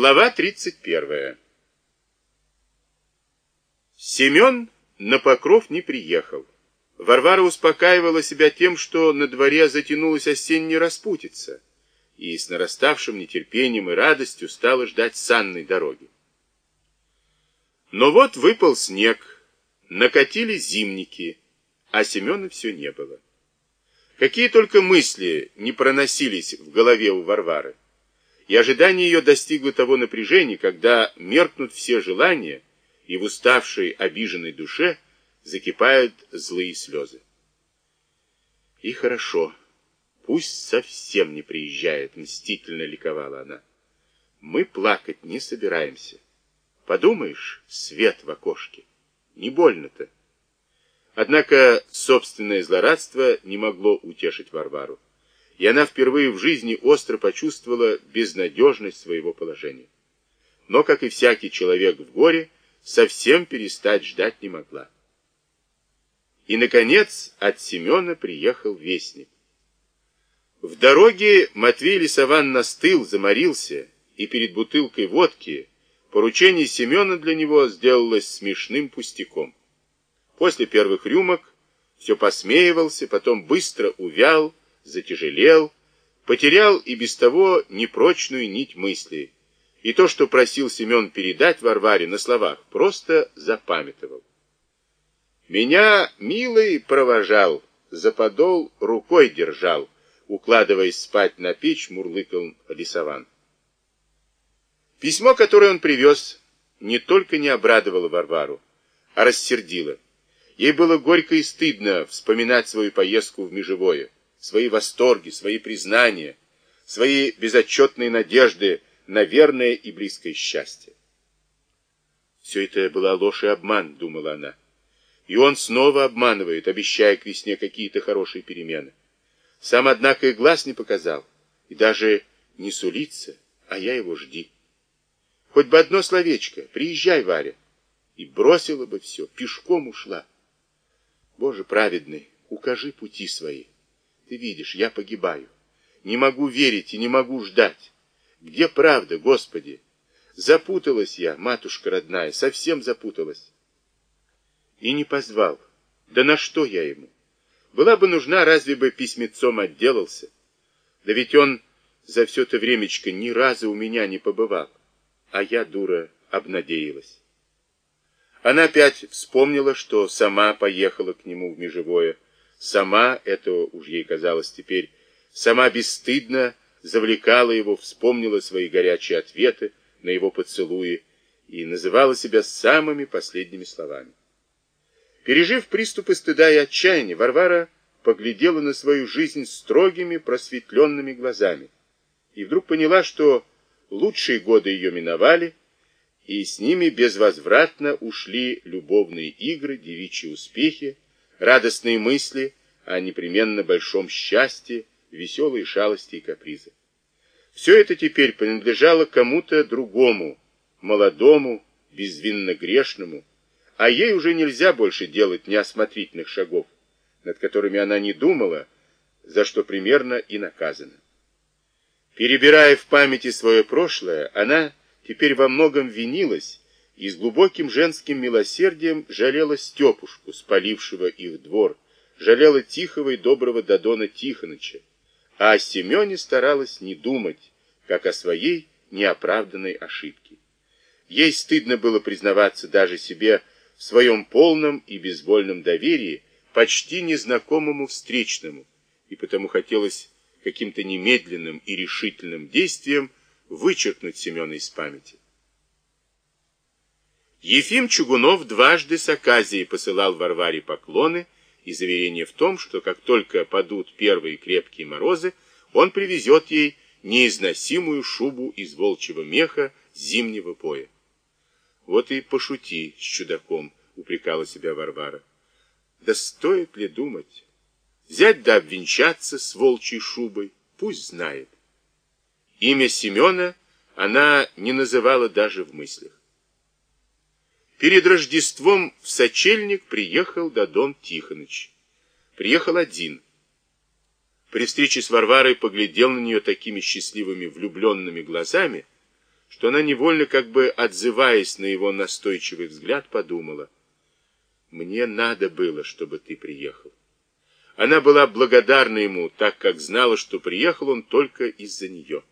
Глава 31. Семен на покров не приехал. Варвара успокаивала себя тем, что на дворе затянулась осенняя распутица, и с нараставшим нетерпением и радостью стала ждать санной дороги. Но вот выпал снег, накатили зимники, а Семена все не было. Какие только мысли не проносились в голове у Варвары и ожидание ее достигло того напряжения, когда меркнут все желания, и в уставшей, обиженной душе закипают злые слезы. И хорошо, пусть совсем не приезжает, мстительно ликовала она. Мы плакать не собираемся. Подумаешь, свет в окошке. Не больно-то. Однако собственное злорадство не могло утешить Варвару и она впервые в жизни остро почувствовала безнадежность своего положения. Но, как и всякий человек в горе, совсем перестать ждать не могла. И, наконец, от Семена приехал вестник. В дороге Матвей Лисован настыл, заморился, и перед бутылкой водки поручение Семена для него сделалось смешным пустяком. После первых рюмок все посмеивался, потом быстро увял, затяжелел, потерял и без того непрочную нить мысли, и то, что просил Семен передать Варваре на словах, просто запамятовал. Меня милый провожал, за подол рукой держал, укладываясь спать на печь, мурлыкал лесован. Письмо, которое он привез, не только не обрадовало Варвару, а рассердило. Ей было горько и стыдно вспоминать свою поездку в Межевое свои восторги, свои признания, свои безотчетные надежды на верное и близкое счастье. Все это была ложь и обман, думала она. И он снова обманывает, обещая к весне какие-то хорошие перемены. Сам, однако, и глаз не показал, и даже не сулится, а я его жди. Хоть бы одно словечко, приезжай, Варя. И бросила бы все, пешком ушла. Боже праведный, укажи пути свои. Ты видишь, я погибаю. Не могу верить и не могу ждать. Где правда, Господи? Запуталась я, матушка родная, совсем запуталась. И не позвал. Да на что я ему? Была бы нужна, разве бы письмецом отделался? Да ведь он за все это времечко ни разу у меня не побывал. А я, дура, обнадеялась. Она опять вспомнила, что сама поехала к нему в Межевое, Сама, это уж ей казалось теперь, сама бесстыдно завлекала его, вспомнила свои горячие ответы на его поцелуи и называла себя самыми последними словами. Пережив приступы стыда и отчаяния, Варвара поглядела на свою жизнь строгими, просветленными глазами и вдруг поняла, что лучшие годы ее миновали, и с ними безвозвратно ушли любовные игры, девичьи успехи, радостные мысли о непременно большом счастье, веселые шалости и капризы. Все это теперь принадлежало кому-то другому, молодому, безвинно грешному, а ей уже нельзя больше делать неосмотрительных шагов, над которыми она не думала, за что примерно и наказана. Перебирая в памяти свое прошлое, она теперь во многом винилась и с глубоким женским милосердием жалела Степушку, спалившего их двор, жалела тихого и доброго Додона Тихоныча, а о Семене старалась не думать, как о своей неоправданной ошибке. Ей стыдно было признаваться даже себе в своем полном и безвольном доверии почти незнакомому встречному, и потому хотелось каким-то немедленным и решительным действием вычеркнуть Семена из памяти. Ефим Чугунов дважды с оказией посылал Варваре поклоны и заверение в том, что как только падут первые крепкие морозы, он привезет ей неизносимую шубу из волчьего меха зимнего поя. Вот и пошути с чудаком, упрекала себя Варвара. Да стоит ли думать? Взять да обвенчаться с волчьей шубой, пусть знает. Имя Семена она не называла даже в мыслях. Перед Рождеством в сочельник приехал Додон Тихоныч. Приехал один. При встрече с Варварой поглядел на нее такими счастливыми влюбленными глазами, что она невольно, как бы отзываясь на его настойчивый взгляд, подумала, «Мне надо было, чтобы ты приехал». Она была благодарна ему, так как знала, что приехал он только из-за нее.